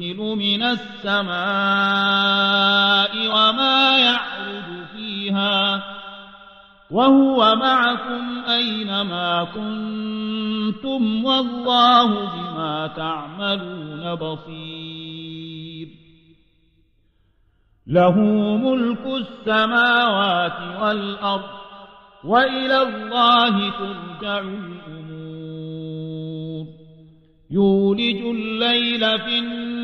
ينزل من السماء وما يعرج فيها وهو معكم أينما كنتم والله بما تعملون بصير له ملك السماوات والأرض وإلى الله ترجع الأمور يولج الليل في النهار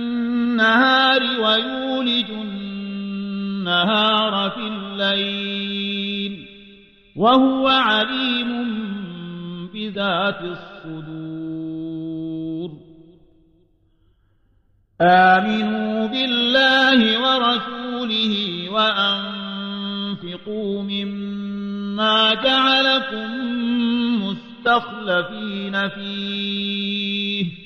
ويولج النهار في الليل وهو عليم بذات الصدور. آمنوا بالله ورسوله وأنفقوا مما جعلكم مستخلفين فيه.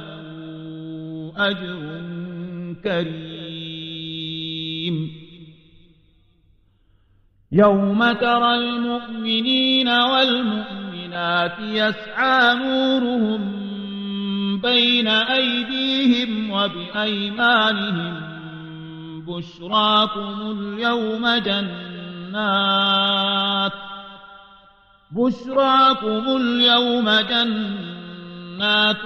أجر كريم. يوم ترى المؤمنين والمؤمنات يسعى نورهم بين أيديهم وبأيمانهم. بشراكم اليوم جنات. بشراكم اليوم جنات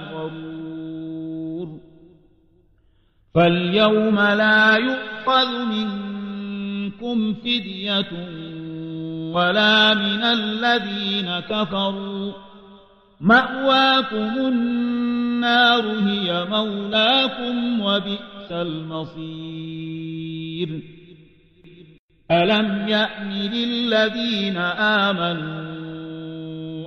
فاليوم لا يؤخذ منكم فدية ولا من الذين كفروا. مأواكم النار هي مولاكم وبئس المصير. ألم يأن للذين آمنوا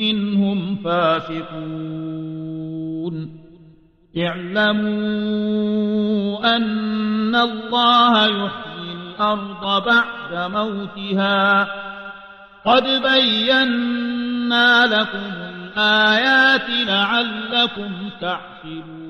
منهم فاسقون. اعلموا أن الله يحيي الأرض بعد موتها. قد بينا لكم الآيات لعلكم تعقلون.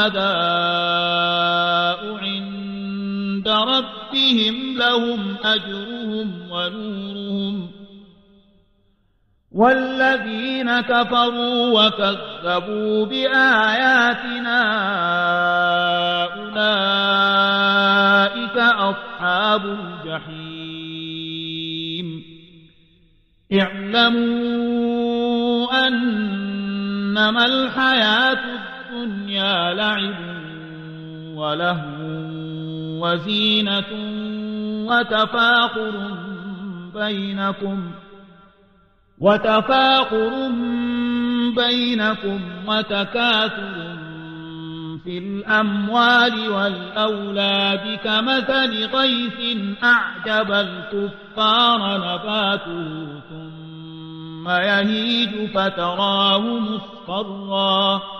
والشهداء عند ربهم لهم أجرهم ونورهم والذين كفروا وكذبوا بآياتنا أولئك أصحاب الجحيم. اعلموا أنما الحياة الدنيا لعب ولهو وزينة وتفاخر بينكم وتفاخر بينكم وتكاثر في الأموال والأولاد كمثل غيث أعجب الكفار نباته ثم يهيج فتراه مصفرا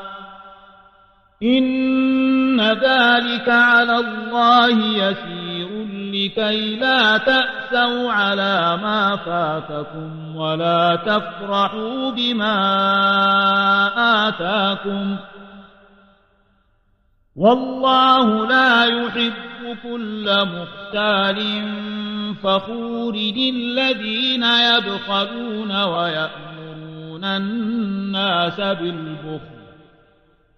إن ذلك على الله يسير لكي لا تأسوا على ما فاتكم ولا تفرحوا بما آتاكم والله لا يحب كل مختال فخور الذين يبخلون ويأمرون الناس بالبخل